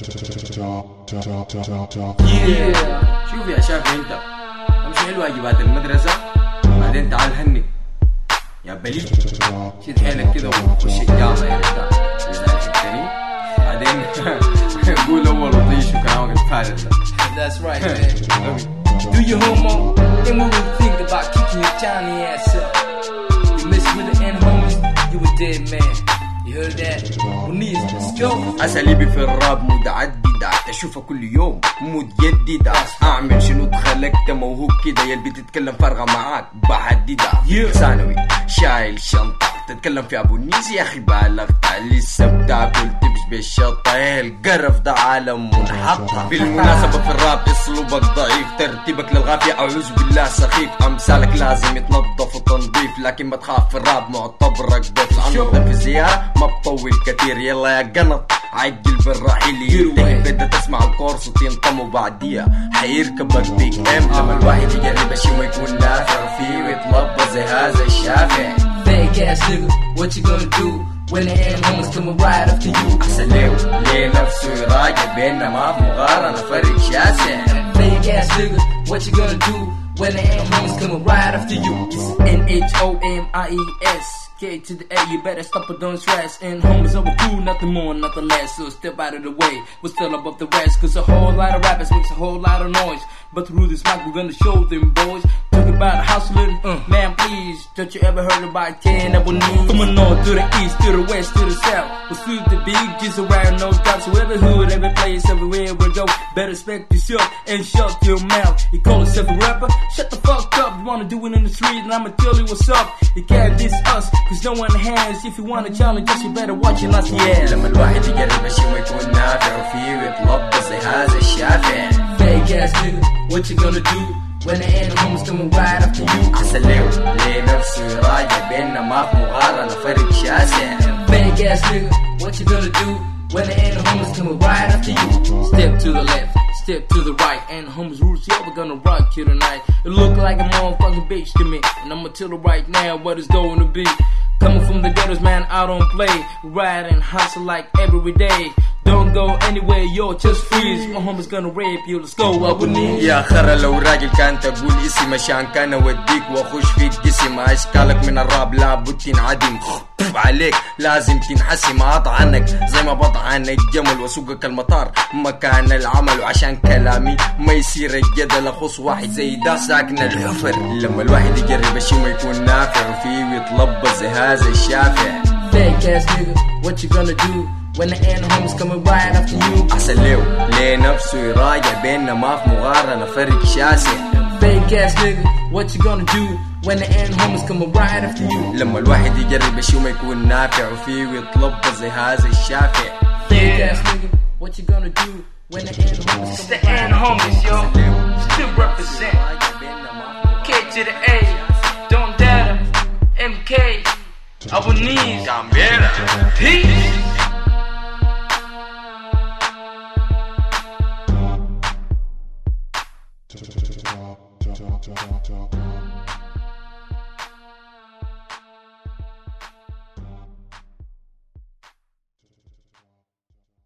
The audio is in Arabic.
Yeah. شوف يا شافي انت امشي حلو واجبات المدرسة بعدين تعال هني يا بليد شد حيلك كده وخش الجامعة يا رجال إذا حكتني بعدين قول أول وطيش وكلامك الفارغ ده That's right, man. Do your homework, then we will think about kicking your Johnny ass up. You mess with the end homies, you a dead man. اساليبي آه. آه. في الراب متعدد أشوفها كل يوم مود جديدة أعمل شنو تخلقت موهوب كده؟ يا البي تتكلم فارغة معاك بحددها. ثانوي شايل شنطة. تتكلم في أبو النيس يا أخي بالغت لسه بتاكل تبش بالشطة القرف ده عالم منحطة بالمناسبة في الراب أسلوبك ضعيف. ترتيبك للغافية أعوذ بالله سخيف. أمثالك لازم يتنظف وتنظيف لكن ما تخاف في الراب معتبرك ضيف. لأنه ده في زيارة ما بطول كتير يلا يا قنط. عجل بالرحيل ينتهي بدأ تسمع الكورس وتنطم وبعديها حيركبك بيك ام لما الواحد يجرب شي ما يكون نافع. فيه ويتلبى زي هذا الشافع. Fake ass nigga, what you gonna do when the homies coming right after you? أحسن ليه نفسه يراجع بيننا؟ ما في مقارنة. فرق شاسع. Fake ass nigga, what you gonna do when the homies coming right after you? It's N H O M I E S. K to the A, you better stop or don't stress. And homies over cool, nothing more, nothing less. So step out of the way, we're still above the rest. Cause a whole lot of rappers makes a whole lot of noise. But through this mic, we're gonna show them boys. Talk about hustling, uh, man, please. Don't you ever heard about 10 double knees? From the north to the east, to the west, to the south. We'll suit the big G's around, no doubt. So every hood, every place, everywhere we go. Better respect yourself and shut your mouth. You call yourself a rapper? Shut the fuck up. You wanna do it in the street, and I'ma tell you what's up. You can't diss us, cause no one has. If you wanna challenge us, you better watch it, not the ass. لما الواحد يجرب شي ما يكون نافع فيه ويتلبى زي هذا الشافع Fake ass nigga, what you gonna do when the end homies coming right after you? أحسن له ليه نفسه يراجع بيننا ما في مقارنة فرق شاسع Fake ass nigga, what you gonna do when the end homies coming right after you? Step to the left, step to the right, and homies rules, yeah, we're gonna rock you tonight. It look like a motherfucking bitch to me, and I'ma tell you right now what it's going to be. Coming from the ghettos, man, I don't play. Ride and hustle like every day. Don't go anywhere, yo, just freeze. My homies gonna rape you, let's go, would need. يا خرا لو راجل كان تقول اسم عشان كان أوديك وأخش فيك جسم اشكالك من الراب لابد تنعدم. عليك لازم تنحسم. أطعنك زي ما بطعن الجمل واسوقك المطار. مكان العمل وعشان كلامي ما يصير الجدل. أخص واحد زي ده ساكن الحفر. لما الواحد يجرب الشي ما يكون نافع. فيه ويتلبى زي هذا الشافع. Fake ass nigga, what you gonna do? When the end homies coming right after you? احسن له ليه نفسه يراجع بيننا ما في مقارنة فرق شاسع Fake ass nigga, what you gonna do when the end homies coming right after you? لما الواحد يجرب الشي ما يكون نافع فيه ويتلبى زي هذا الشافع Fake ass nigga, what you gonna do when the end homies It's coming the end homies, yo. Still represent. K to the A. Don't doubt him. MK. Our knees. Peace. Talk, talk, talk, talk, talk.